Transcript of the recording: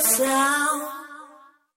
sound.